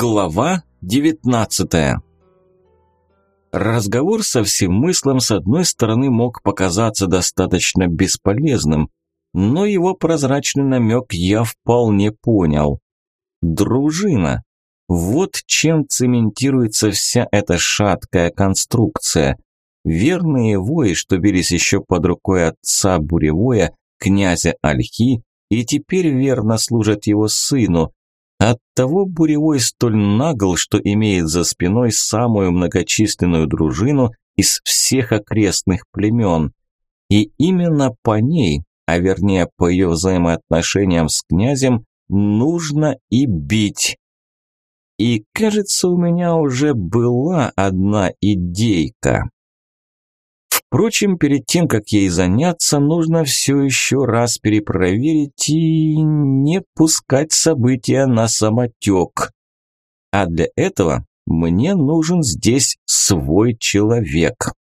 Глава 19 Разговор со всемыслом с одной стороны мог показаться достаточно бесполезным, но его прозрачный намек я вполне понял. Дружина. Вот чем цементируется вся эта шаткая конструкция. Верные вои, что бились еще под рукой отца Буревоя, князя Альхи, и теперь верно служат его сыну, Оттого Буревой столь нагл, что имеет за спиной самую многочисленную дружину из всех окрестных племен. И именно по ней, а вернее по ее взаимоотношениям с князем, нужно и бить. И кажется, у меня уже была одна идейка. Впрочем, перед тем, как ей заняться, нужно все еще раз перепроверить и не пускать события на самотек. А для этого мне нужен здесь свой человек.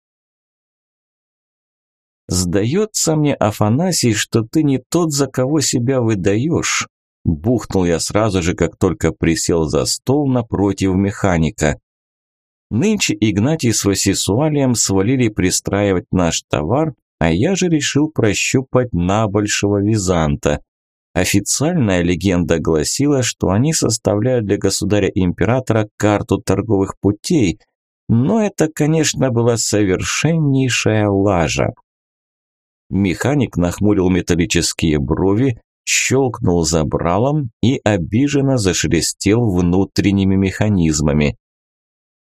«Сдается мне, Афанасий, что ты не тот, за кого себя выдаешь», бухнул я сразу же, как только присел за стол напротив механика. Нынче Игнатий с Васисуалием свалили пристраивать наш товар, а я же решил прощупать набольшего византа. Официальная легенда гласила, что они составляют для государя-императора карту торговых путей, но это, конечно, была совершеннейшая лажа. Механик нахмурил металлические брови, щелкнул забралом и обиженно зашелестел внутренними механизмами.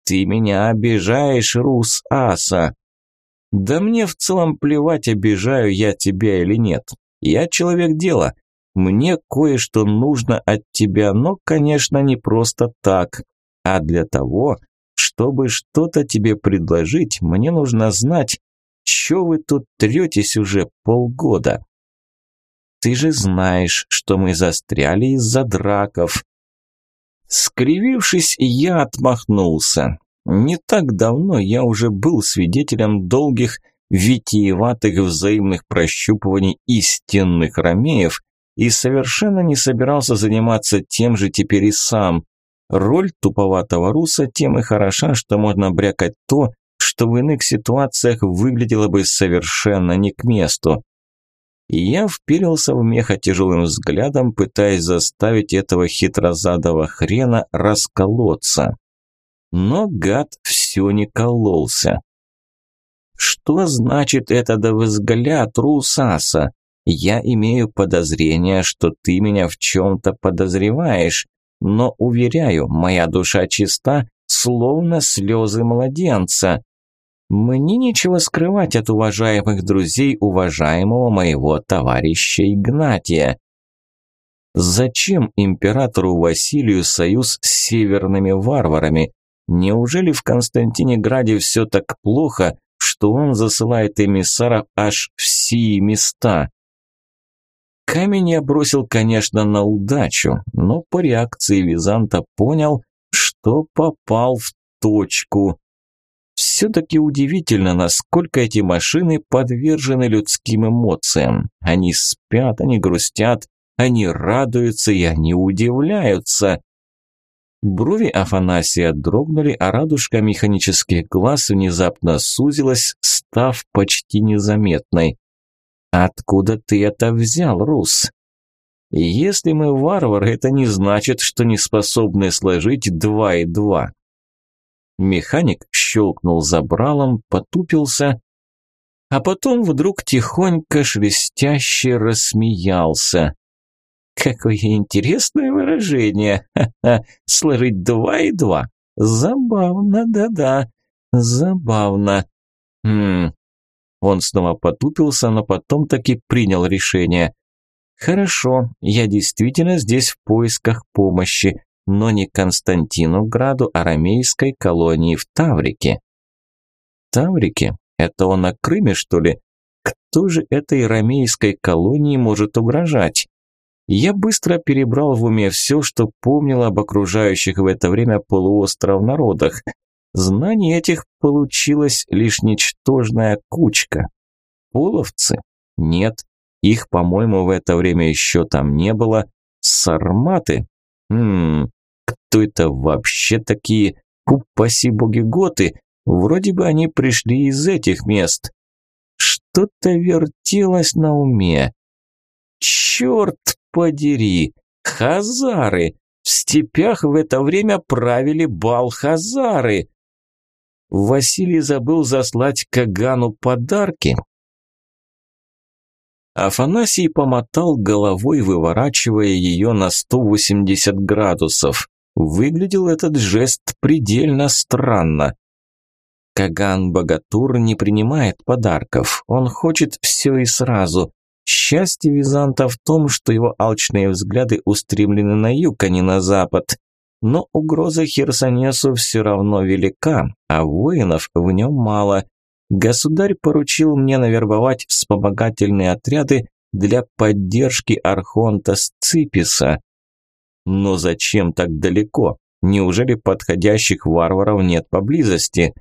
«Ты меня обижаешь, Рус Аса!» «Да мне в целом плевать, обижаю я тебя или нет. Я человек дела. Мне кое-что нужно от тебя, но, конечно, не просто так. А для того, чтобы что-то тебе предложить, мне нужно знать, что вы тут третесь уже полгода. Ты же знаешь, что мы застряли из-за драков. Скривившись, я отмахнулся. Не так давно я уже был свидетелем долгих, витиеватых взаимных прощупываний истинных ромеев и совершенно не собирался заниматься тем же теперь и сам. Роль туповатого руса тем и хороша, что можно брякать то, что в иных ситуациях выглядело бы совершенно не к месту. Я впилился в меха тяжелым взглядом, пытаясь заставить этого хитрозадого хрена расколоться. Но гад все не кололся. «Что значит это да взгляд, Русаса? Я имею подозрение, что ты меня в чем-то подозреваешь, но, уверяю, моя душа чиста, словно слезы младенца. Мне нечего скрывать от уважаемых друзей уважаемого моего товарища Игнатия. Зачем императору Василию союз с северными варварами? Неужели в Константинеграде все так плохо, что он засылает эмиссаров аж в сии места? Камень я бросил, конечно, на удачу, но по реакции Византа понял, что попал в точку. Все-таки удивительно, насколько эти машины подвержены людским эмоциям. Они спят, они грустят, они радуются и они удивляются. Брови Афанасия дрогнули, а радужка механических глаз внезапно сузилась, став почти незаметной. «Откуда ты это взял, Рус?» «Если мы варвары, это не значит, что не способны сложить два и два. Механик щелкнул забралом, потупился, а потом вдруг тихонько шелестяще рассмеялся. Какое интересное выражение. Сложить два и два. Забавно, да-да, забавно. Хм. Он снова потупился, но потом таки принял решение. Хорошо, я действительно здесь в поисках помощи но не Константину Граду, а ромейской колонии в Таврике. Таврике? Это он на Крыме, что ли? Кто же этой ромейской колонии может угрожать? Я быстро перебрал в уме все, что помнил об окружающих в это время полуостров народах. Знаний этих получилась лишь ничтожная кучка. Половцы? Нет, их, по-моему, в это время еще там не было. Сарматы? Хм, Кто это вообще такие? Упаси боги готы. Вроде бы они пришли из этих мест. Что-то вертелось на уме. Черт подери! Хазары! В степях в это время правили балхазары. Василий забыл заслать Кагану подарки. Афанасий помотал головой, выворачивая ее на 180 градусов. Выглядел этот жест предельно странно. Каган Богатур не принимает подарков, он хочет все и сразу. Счастье Византа в том, что его алчные взгляды устремлены на юг, а не на запад. Но угроза Херсонесу все равно велика, а воинов в нем мало. Государь поручил мне навербовать вспомогательные отряды для поддержки Архонта Сциписа. Но зачем так далеко? Неужели подходящих варваров нет поблизости?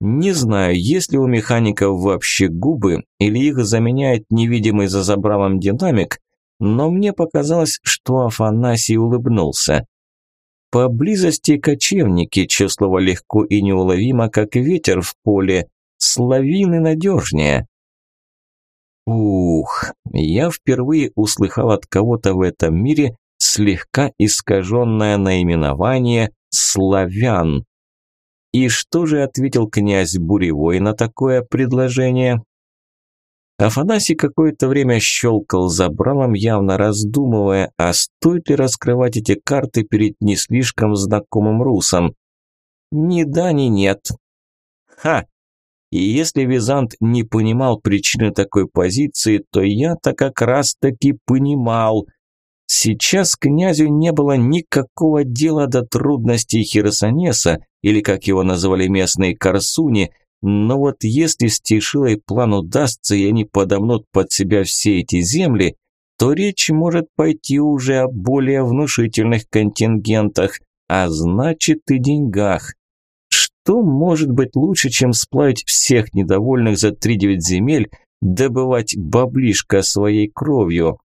Не знаю, есть ли у механиков вообще губы, или их заменяет невидимый за забралом динамик, но мне показалось, что Афанасий улыбнулся. Поблизости кочевники, чье слово легко и неуловимо, как ветер в поле, славины надежнее. Ух, я впервые услыхал от кого-то в этом мире слегка искаженное наименование «славян». И что же ответил князь Буревой на такое предложение? Афанасий какое-то время щелкал забралом, явно раздумывая, а стоит ли раскрывать эти карты перед не слишком знакомым русом. Ни да, ни нет. Ха! И если Визант не понимал причины такой позиции, то я-то как раз-таки понимал. Сейчас князю не было никакого дела до трудностей Херсонеса, или, как его называли местные, Корсуни – но вот если с Тишилой план удастся, и они подомнут под себя все эти земли, то речь может пойти уже о более внушительных контингентах, а значит и деньгах. Что может быть лучше, чем сплавить всех недовольных за три-девять земель, добывать баблишко своей кровью?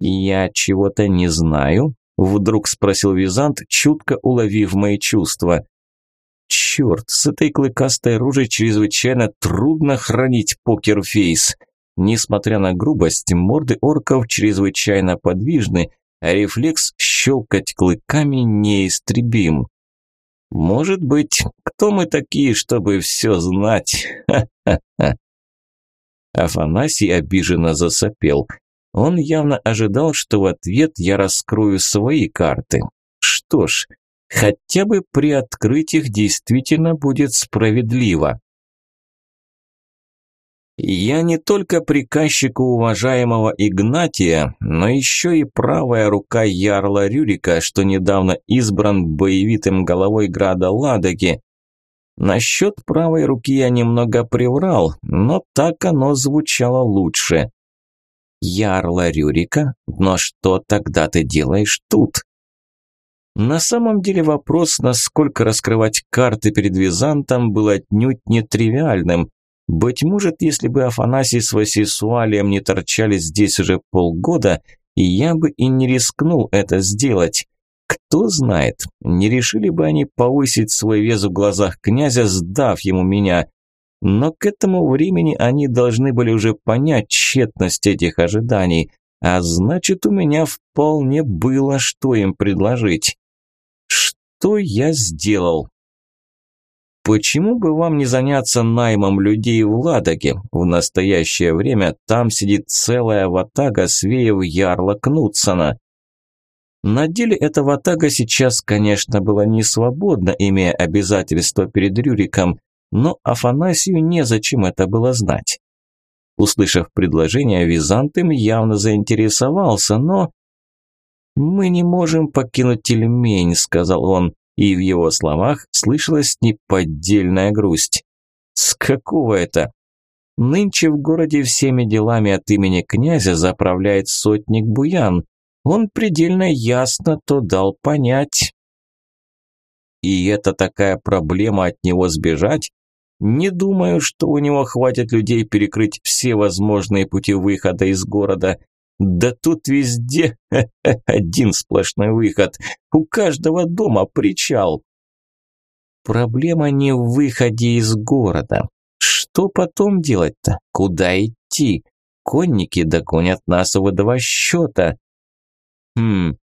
«Я чего-то не знаю?» – вдруг спросил Визант, чутко уловив мои чувства. Черт, с этой клыкастой ружей чрезвычайно трудно хранить покерфейс. Несмотря на грубость, морды орков чрезвычайно подвижны, а рефлекс щелкать клыками неистребим. Может быть, кто мы такие, чтобы все знать? Ха-ха-ха. Афанасий обиженно засопел. Он явно ожидал, что в ответ я раскрою свои карты. Что ж, Хотя бы приоткрыть их действительно будет справедливо. Я не только приказчик уважаемого Игнатия, но еще и правая рука Ярла Рюрика, что недавно избран боевитым головой града Ладоги. Насчет правой руки я немного приврал, но так оно звучало лучше. Ярла Рюрика? Но что тогда ты делаешь тут? На самом деле вопрос, насколько раскрывать карты перед Византом, был отнюдь не тривиальным. Быть может, если бы Афанасий с Васисуалием не торчали здесь уже полгода, я бы и не рискнул это сделать. Кто знает, не решили бы они повысить свой вес в глазах князя, сдав ему меня. Но к этому времени они должны были уже понять тщетность этих ожиданий, а значит, у меня вполне было что им предложить. Что я сделал? Почему бы вам не заняться наймом людей в Ладоге? В настоящее время там сидит целая ватага свеев Ярла Кнутсона. На деле эта ватага сейчас, конечно, была не свободна, имея обязательства перед Рюриком, но Афанасию незачем это было знать. Услышав предложение, Визант им явно заинтересовался, но «Мы не можем покинуть Тельмень», – сказал он, и в его словах слышалась неподдельная грусть. «С какого это?» «Нынче в городе всеми делами от имени князя заправляет сотник Буян. Он предельно ясно то дал понять». «И это такая проблема от него сбежать?» Не думаю, что у него хватит людей перекрыть все возможные пути выхода из города. Да тут везде один сплошной выход. У каждого дома причал. Проблема не в выходе из города. Что потом делать-то? Куда идти? Конники догонят нас в два счета. Хм,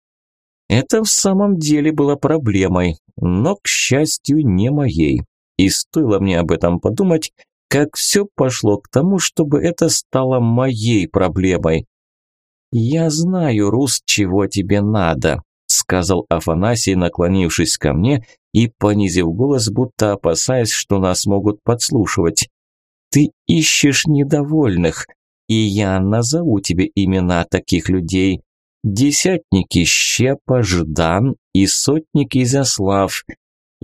это в самом деле было проблемой, но, к счастью, не моей. И стоило мне об этом подумать, как все пошло к тому, чтобы это стало моей проблемой. «Я знаю, Рус, чего тебе надо», – сказал Афанасий, наклонившись ко мне и понизив голос, будто опасаясь, что нас могут подслушивать. «Ты ищешь недовольных, и я назову тебе имена таких людей. Десятники Щепа, Ждан и сотники Изяслав.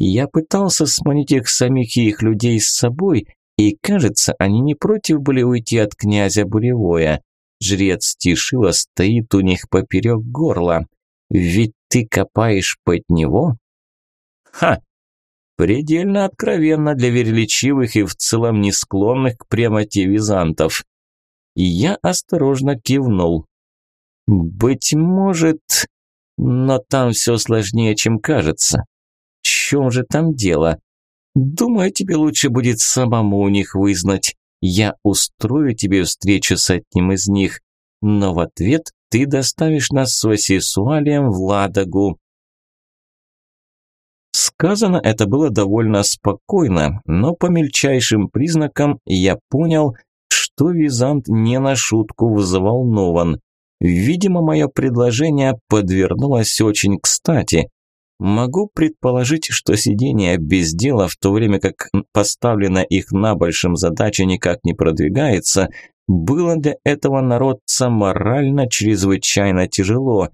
Я пытался сманить их самих и их людей с собой, и, кажется, они не против были уйти от князя Буревое. Жрец Тишила стоит у них поперек горла. Ведь ты копаешь под него? Ха! Предельно откровенно для вереличивых и в целом не склонных к прямоте византов. И я осторожно кивнул. Быть может, но там все сложнее, чем кажется. Чем же там дело? Думаю, тебе лучше будет самому у них вызнать. Я устрою тебе встречу с одним из них, но в ответ ты доставишь нас с Васисуалием в Ладогу. Сказано это было довольно спокойно, но по мельчайшим признакам я понял, что Визант не на шутку взволнован. Видимо, мое предложение подвернулось очень кстати. Могу предположить, что сидение без дела, в то время как поставленная их на большом задача никак не продвигается, было для этого народца морально чрезвычайно тяжело.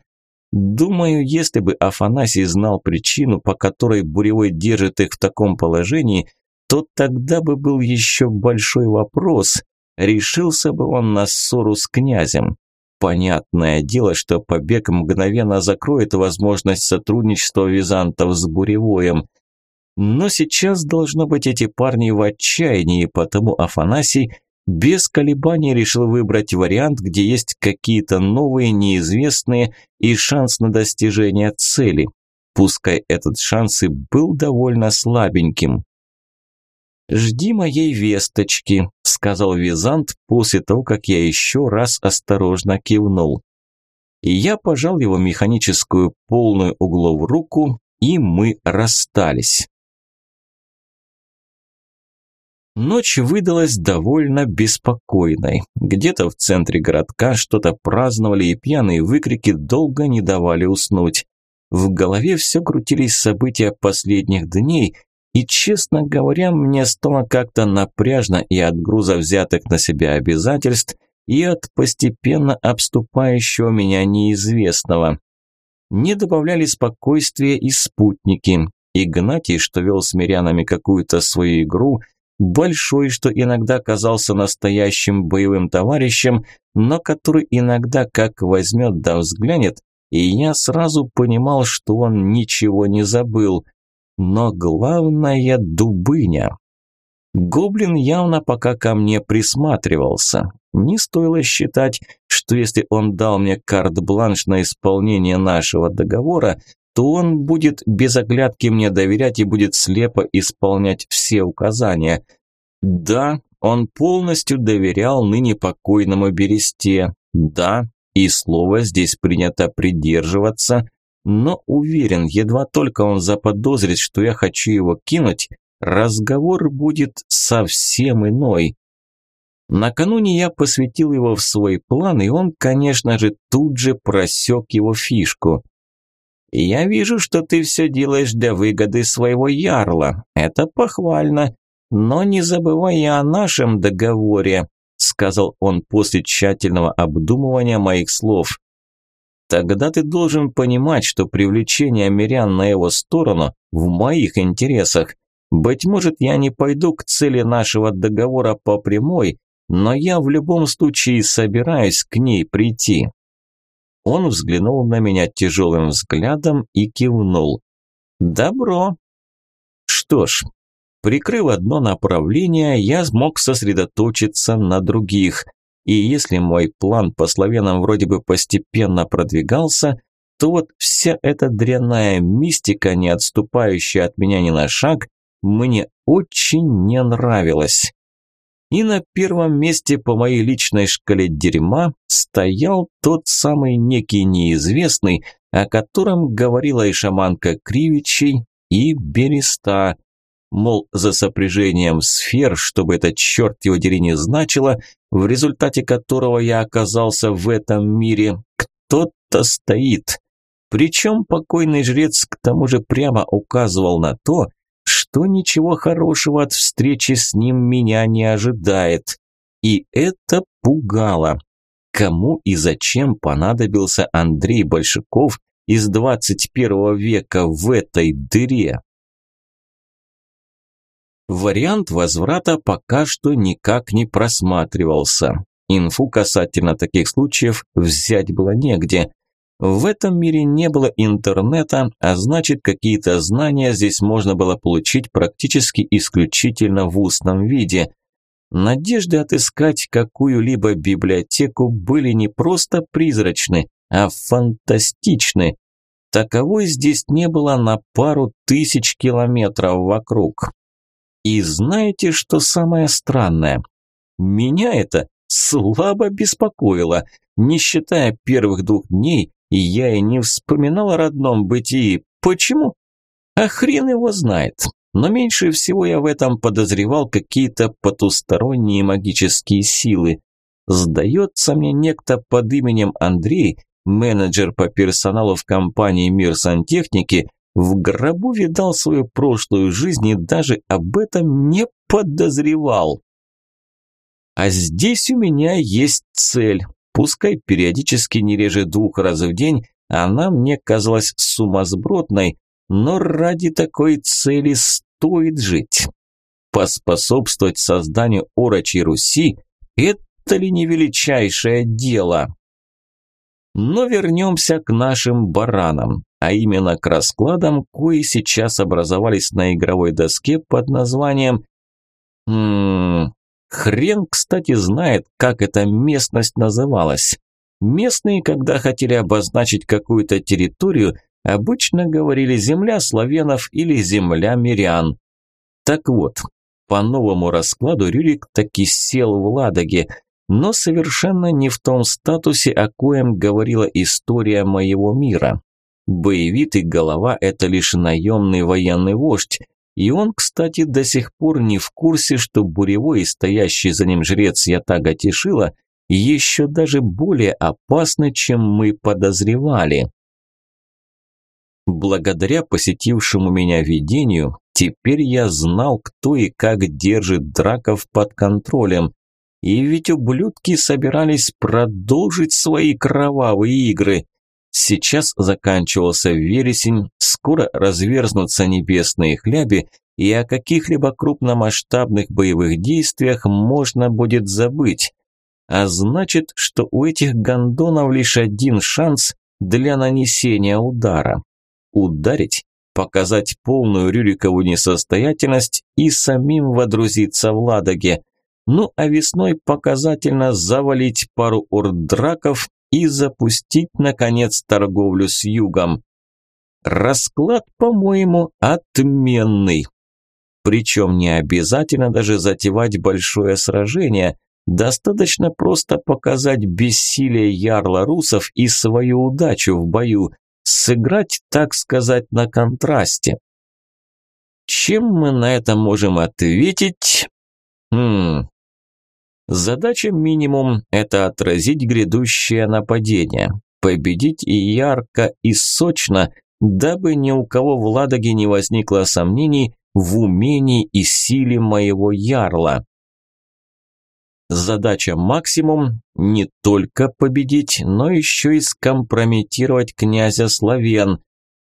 Думаю, если бы Афанасий знал причину, по которой Буревой держит их в таком положении, то тогда бы был еще большой вопрос, решился бы он на ссору с князем. Понятное дело, что побег мгновенно закроет возможность сотрудничества византов с Буревоем. Но сейчас, должно быть, эти парни в отчаянии, потому Афанасий без колебаний решил выбрать вариант, где есть какие-то новые, неизвестные и шанс на достижение цели. Пускай этот шанс и был довольно слабеньким. «Жди моей весточки», – сказал Визант после того, как я еще раз осторожно кивнул. И я пожал его механическую полную углов руку, и мы расстались. Ночь выдалась довольно беспокойной. Где-то в центре городка что-то праздновали, и пьяные выкрики долго не давали уснуть. В голове все крутились события последних дней, и, честно говоря, мне стало как-то напряжно и от груза взятых на себя обязательств, и от постепенно обступающего меня неизвестного. Не добавляли спокойствия и спутники. Игнатий, что вел с мирянами какую-то свою игру, большой, что иногда казался настоящим боевым товарищем, но который иногда как возьмет да взглянет, и я сразу понимал, что он ничего не забыл. Но главное – Дубыня. Гоблин явно пока ко мне присматривался. Не стоило считать, что если он дал мне карт-бланш на исполнение нашего договора, то он будет без оглядки мне доверять и будет слепо исполнять все указания. Да, он полностью доверял ныне покойному Бересте. Да, и слово здесь принято придерживаться, но уверен, едва только он заподозрит, что я хочу его кинуть, разговор будет совсем иной. Накануне я посвятил его в свой план, и он, конечно же, тут же просек его фишку. «Я вижу, что ты все делаешь для выгоды своего ярла. Это похвально. Но не забывай и о нашем договоре», – сказал он после тщательного обдумывания моих слов. Тогда ты должен понимать, что привлечение мирян на его сторону в моих интересах. Быть может, я не пойду к цели нашего договора по прямой, но я в любом случае собираюсь к ней прийти. Он взглянул на меня тяжелым взглядом и кивнул. Добро. Что ж, прикрыв одно направление, я смог сосредоточиться на других. И если мой план по славянам вроде бы постепенно продвигался, то вот вся эта дрянная мистика, не отступающая от меня ни на шаг, мне очень не нравилась. И на первом месте по моей личной шкале дерьма стоял тот самый некий неизвестный, о котором говорила и шаманка Кривичей, и Береста. Мол, за сопряжением сфер, чтобы это черт его дери не значило, в результате которого я оказался в этом мире, кто-то стоит. Причем покойный жрец к тому же прямо указывал на то, что ничего хорошего от встречи с ним меня не ожидает. И это пугало. Кому и зачем понадобился Андрей Большаков из 21 века в этой дыре? Вариант возврата пока что никак не просматривался. Инфу касательно таких случаев взять было негде – в этом мире не было интернета, а значит, какие-то знания здесь можно было получить практически исключительно в устном виде. Надежды отыскать какую-либо библиотеку были не просто призрачны, а фантастичны. Таковой здесь не было на пару тысяч километров вокруг. И знаете, что самое странное? Меня это слабо беспокоило, не считая первых двух дней, я и не вспоминал о родном бытии. Почему? А хрен его знает. Но меньше всего я в этом подозревал какие-то потусторонние магические силы. Сдается мне некто под именем Андрей, менеджер по персоналу в компании «Мир сантехники», в гробу видал свою прошлую жизнь и даже об этом не подозревал. А здесь у меня есть цель, Пускай периодически не реже двух раз в день, она мне казалась сумасбродной, но ради такой цели стоит жить. Поспособствовать созданию Орочи Руси – это ли не величайшее дело? Но вернемся к нашим баранам, а именно к раскладам, кои сейчас образовались на игровой доске под названием м Хрен, кстати, знает, как эта местность называлась. Местные, когда хотели обозначить какую-то территорию, обычно говорили «земля славянов» или «земля мирян». Так вот, по новому раскладу Рюрик таки сел в Ладоге, но совершенно не в том статусе, о коем говорила история моего мира. Боевитый голова – это лишь наемный военный вождь, и он, кстати, до сих пор не в курсе, что буревой и стоящий за ним жрец Ятага Тишила еще даже более опасны, чем мы подозревали. Благодаря посетившему меня видению, теперь я знал, кто и как держит драков под контролем. И ведь ублюдки собирались продолжить свои кровавые игры. Сейчас заканчивался вересень, скоро разверзнутся небесные хляби, и о каких-либо крупномасштабных боевых действиях можно будет забыть. А значит, что у этих гондонов лишь один шанс для нанесения удара. Ударить, показать полную Рюрикову несостоятельность и самим водрузиться в Ладоге. Ну а весной показательно завалить пару ордраков и запустить, наконец, торговлю с югом. Расклад, по-моему, отменный. Причем не обязательно даже затевать большое сражение, достаточно просто показать бессилие ярла русов и свою удачу в бою, сыграть, так сказать, на контрасте. Чем мы на это можем ответить? Хм, Задача минимум – это отразить грядущее нападение, победить и ярко, и сочно, дабы ни у кого в Ладоге не возникло сомнений в умении и силе моего ярла. Задача максимум – не только победить, но еще и скомпрометировать князя Славен.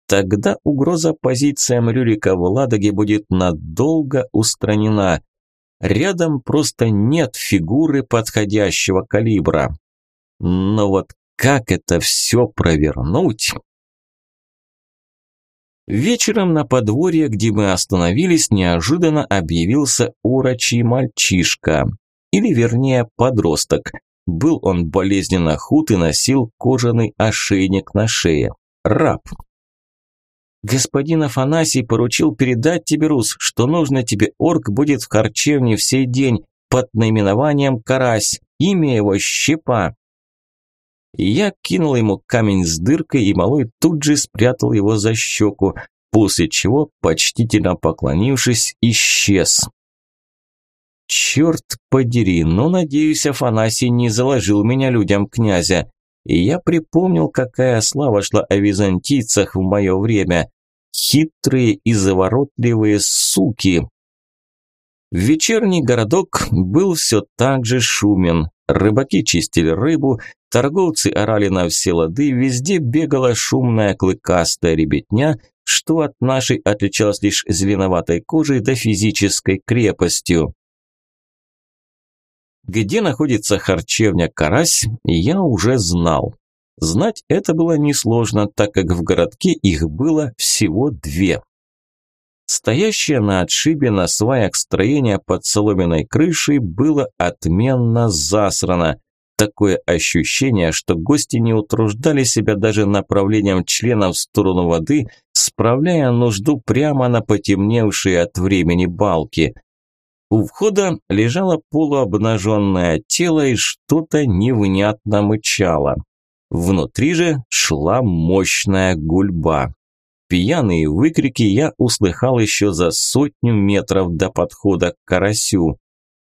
Тогда угроза позициям Рюрика в Ладоге будет надолго устранена – Рядом просто нет фигуры подходящего калибра. Но вот как это все провернуть? Вечером на подворье, где мы остановились, неожиданно объявился урочий мальчишка. Или вернее подросток. был он болезненно худ и носил кожаный ошейник на шее. Раб. «Господин Афанасий поручил передать тебе, Рус, что нужно тебе орк будет в харчевне в сей день под наименованием Карась. Имя его Щепа». Я кинул ему камень с дыркой, и малой тут же спрятал его за щеку, после чего, почтительно поклонившись, исчез. Черт подери, но, надеюсь, Афанасий не заложил меня людям князя. И я припомнил, какая слава шла о византийцах в мое время. Хитрые и заворотливые суки. Вечерний городок был все так же шумен. Рыбаки чистили рыбу, торговцы орали на все лады, везде бегала шумная клыкастая ребятня, что от нашей отличалась лишь зеленоватой кожей да физической крепостью. Где находится харчевня «Карась», я уже знал. Знать это было несложно, так как в городке их было всего две. Стоящее на отшибе на сваях строения под соломенной крышей было отменно засрано. Такое ощущение, что гости не утруждали себя даже направлением членов в сторону воды, справляя нужду прямо на потемневшие от времени балки – у входа лежало полуобнаженное тело и что-то невнятно мычало. Внутри же шла мощная гульба. Пьяные выкрики я услыхал еще за сотню метров до подхода к карасю.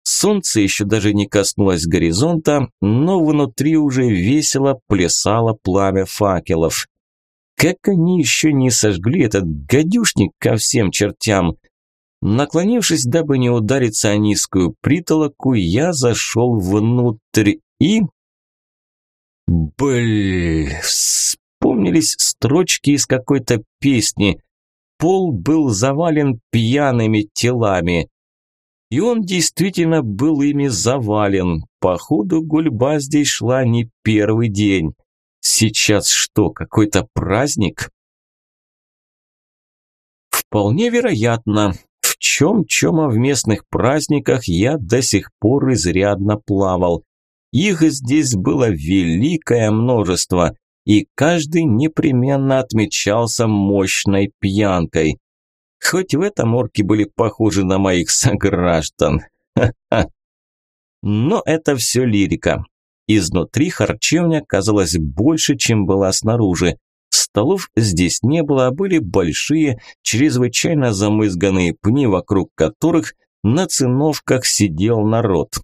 Солнце еще даже не коснулось горизонта, но внутри уже весело плясало пламя факелов. Как они еще не сожгли этот гадюшник ко всем чертям? Наклонившись, дабы не удариться о низкую притолоку, я зашел внутрь и... Бль, вспомнились строчки из какой-то песни. Пол был завален пьяными телами. И он действительно был ими завален. Походу, гульба здесь шла не первый день. Сейчас что, какой-то праздник? Вполне вероятно чем-чем, а в местных праздниках я до сих пор изрядно плавал. Их здесь было великое множество, и каждый непременно отмечался мощной пьянкой. Хоть в этом орки были похожи на моих сограждан. Но это все лирика. Изнутри харчевня казалась больше, чем была снаружи. Столов здесь не было, а были большие, чрезвычайно замызганные пни, вокруг которых на циновках сидел народ.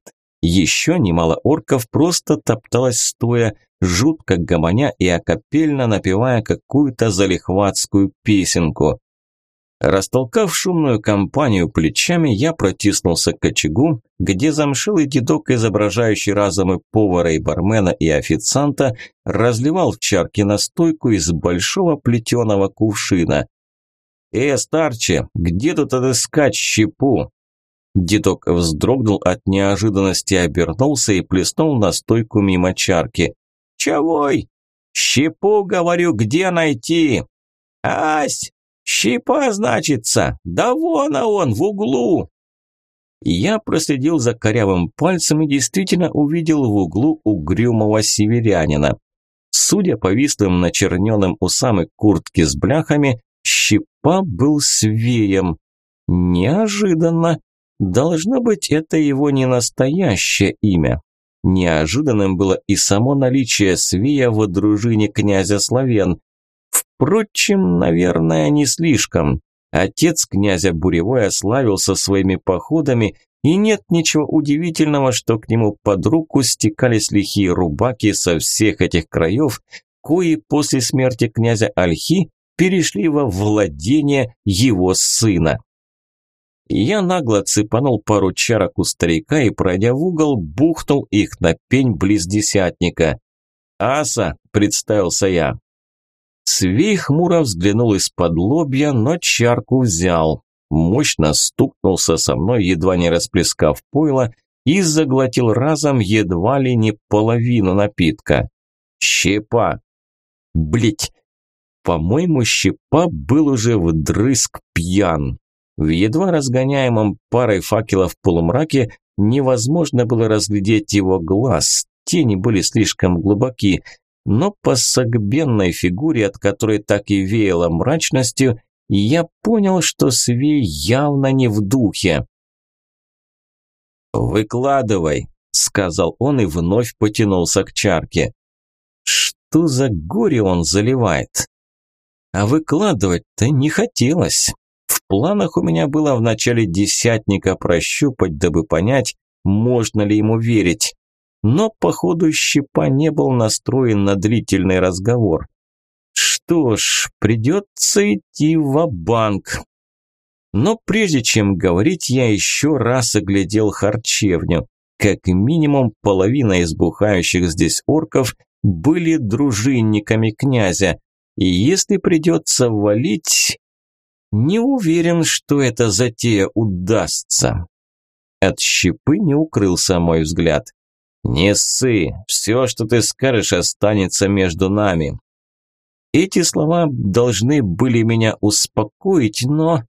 Еще немало орков просто топталось стоя, жутко гомоня и акапельно напевая какую-то залихватскую песенку. Растолкав шумную компанию плечами, я протиснулся к очагу, где замшилый дедок, изображающий разом и повара, и бармена, и официанта, разливал в чарке настойку из большого плетеного кувшина. «Э, старче, где тут отыскать щепу?» Дедок вздрогнул от неожиданности, обернулся и плеснул настойку мимо чарки. «Чавой? Щепу, говорю, где найти?» «Ась, «Щипа, значится! Да вон он, в углу!» Я проследил за корявым пальцем и действительно увидел в углу угрюмого северянина. Судя по вислым начерненным усам и куртке с бляхами, Щипа был свеем. Неожиданно. Должно быть, это его не настоящее имя. Неожиданным было и само наличие свея в дружине князя Славен. Впрочем, наверное, не слишком. Отец князя Буревой славился своими походами, и нет ничего удивительного, что к нему под руку стекались лихие рубаки со всех этих краев, кои после смерти князя Альхи перешли во владение его сына. Я нагло цепанул пару чарок у старика и, пройдя в угол, бухнул их на пень близ десятника. «Аса!» – представился я. Свей хмуро взглянул из-под лобья, но чарку взял. Мощно стукнулся со мной, едва не расплескав пойло, и заглотил разом едва ли не половину напитка. Щепа! Блять! По-моему, Щепа был уже вдрызг пьян. В едва разгоняемом парой факелов полумраке невозможно было разглядеть его глаз, тени были слишком глубоки, но по согбенной фигуре, от которой так и веяло мрачностью, я понял, что Свей явно не в духе. «Выкладывай», – сказал он и вновь потянулся к чарке. Что за горе он заливает? А выкладывать-то не хотелось. Планах у меня было в начале десятника прощупать, дабы понять, можно ли ему верить. Но, походу, Щепа не был настроен на длительный разговор. Что ж, придется идти в банк Но прежде чем говорить, я еще раз оглядел харчевню. Как минимум половина избухающих здесь орков были дружинниками князя. И если придется валить, не уверен, что эта затея удастся. От щепы не укрылся мой взгляд. «Не ссы, все, что ты скажешь, останется между нами». Эти слова должны были меня успокоить, но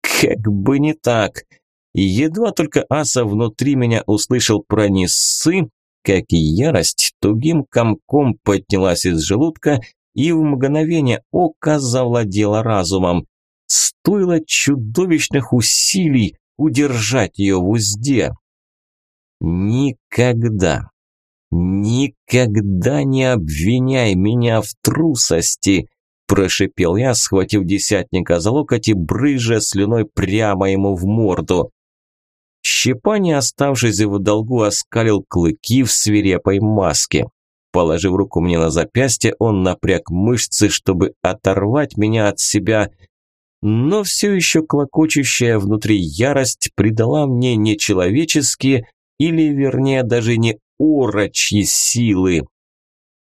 как бы не так. Едва только аса внутри меня услышал про нессы, как и ярость, тугим комком поднялась из желудка и в мгновение ока завладела разумом. Стоило чудовищных усилий удержать ее в узде. Никогда, никогда не обвиняй меня в трусости, прошипел я, схватив десятника за локоть и брыжа слюной прямо ему в морду. Щепа, не оставшись в долгу, оскалил клыки в свирепой маске. Положив руку мне на запястье, он напряг мышцы, чтобы оторвать меня от себя, но все еще клокочущая внутри ярость придала мне нечеловеческие, или вернее даже не урочьи силы.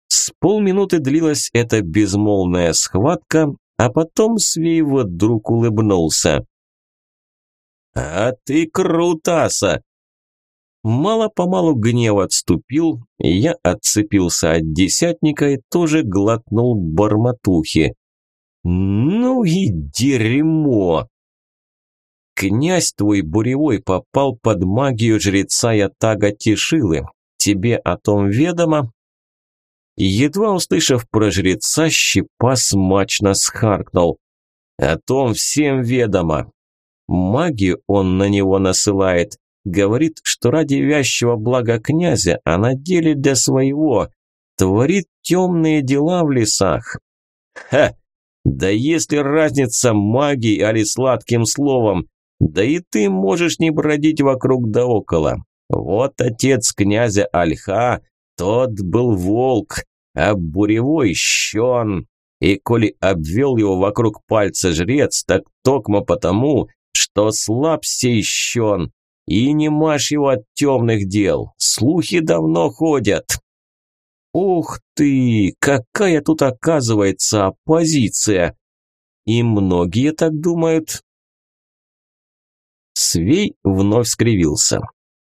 С полминуты длилась эта безмолвная схватка, а потом Свей вдруг улыбнулся. «А ты крутаса!» Мало-помалу гнев отступил, я отцепился от десятника и тоже глотнул барматухи. «Ну и дерьмо!» «Князь твой буревой попал под магию жреца Ятага Тишилы. Тебе о том ведомо?» Едва услышав про жреца, щепа смачно схаркнул. «О том всем ведомо. Магию он на него насылает. Говорит, что ради вящего блага князя, а на деле для своего. Творит темные дела в лесах. Ха! Да если разница магией али сладким словом, да и ты можешь не бродить вокруг да около. Вот отец князя Альха, тот был волк, а буревой щен. И коли обвел его вокруг пальца жрец, так токмо потому, что слаб сей щен, и не машь его от темных дел, слухи давно ходят. Ух ты, какая тут оказывается оппозиция! И многие так думают. Свей вновь скривился.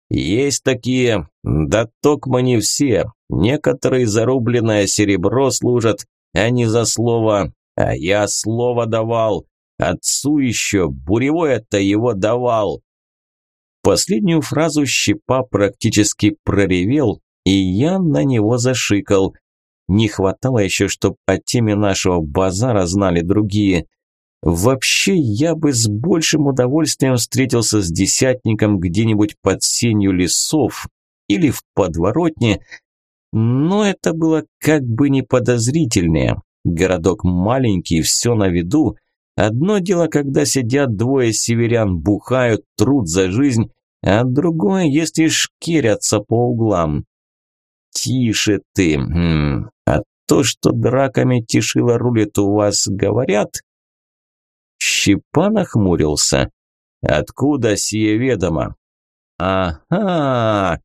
Есть такие, да токмо не все. Некоторые зарубленное серебро служат, а не за слово. А я слово давал. Отцу еще, буревой это его давал. Последнюю фразу Щепа практически проревел, и я на него зашикал. Не хватало еще, чтобы о теме нашего базара знали другие. Вообще, я бы с большим удовольствием встретился с десятником где-нибудь под сенью лесов или в подворотне, но это было как бы не подозрительнее. Городок маленький, все на виду, Одно дело, когда сидят двое северян, бухают, труд за жизнь, а другое, если шкерятся по углам. Тише ты. А то, что драками тишила рулит у вас, говорят? Щепа нахмурился. Откуда сие ведомо? Ага.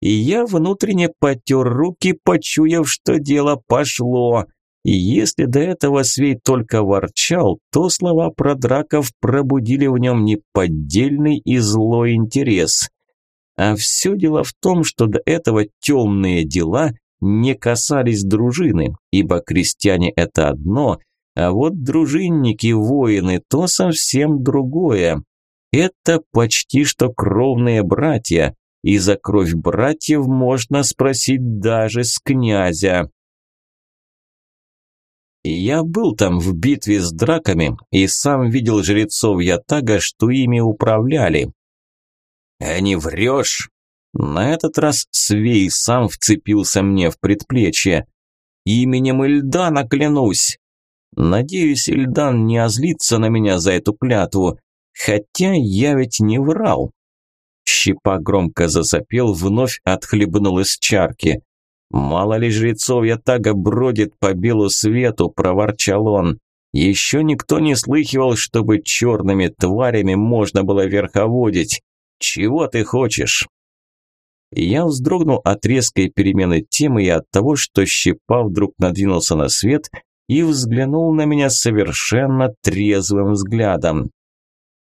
И я внутренне потер руки, почуяв, что дело пошло. И если до этого Свей только ворчал, то слова про драков пробудили в нем неподдельный и злой интерес. А все дело в том, что до этого темные дела не касались дружины, ибо крестьяне – это одно, а вот дружинники, воины – то совсем другое. Это почти что кровные братья, и за кровь братьев можно спросить даже с князя. Я был там в битве с драками и сам видел жрецов Ятага, что ими управляли. А не врешь? На этот раз Свей сам вцепился мне в предплечье. Именем Ильдана клянусь. Надеюсь, Ильдан не озлится на меня за эту клятву, хотя я ведь не врал. Щипа громко засопел, вновь отхлебнул из чарки. «Мало ли жрецов я тага бродит по белу свету», – проворчал он. «Еще никто не слыхивал, чтобы черными тварями можно было верховодить. Чего ты хочешь?» Я вздрогнул от резкой перемены темы и от того, что щипа вдруг надвинулся на свет и взглянул на меня совершенно трезвым взглядом.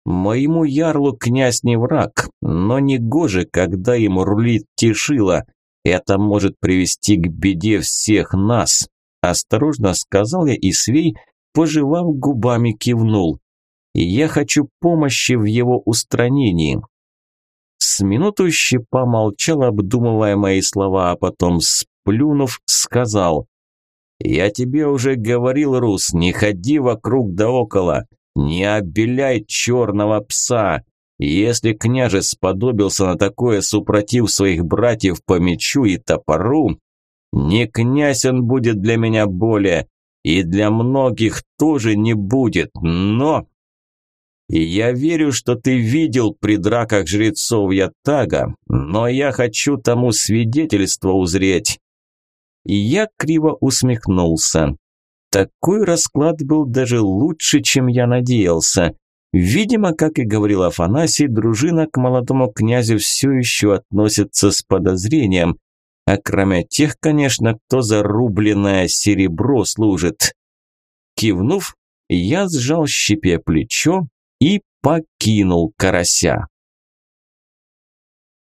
Моему ярлу князь не враг, но не гоже, когда ему рулит тишила. Это может привести к беде всех нас. Осторожно сказал я, и Свей, пожевав губами, кивнул. Я хочу помощи в его устранении. С минуту щепа молчал, обдумывая мои слова, а потом, сплюнув, сказал. «Я тебе уже говорил, Рус, не ходи вокруг да около. Не обеляй черного пса. Если княже сподобился на такое супротив своих братьев по мечу и топору, не князь он будет для меня более, и для многих тоже не будет, но... я верю, что ты видел при драках жрецов Ятага, но я хочу тому свидетельство узреть. И я криво усмехнулся. Такой расклад был даже лучше, чем я надеялся. Видимо, как и говорил Афанасий, дружина к молодому князю все еще относится с подозрением, а кроме тех, конечно, кто за рубленное серебро служит. Кивнув, я сжал щепе плечо и покинул карася.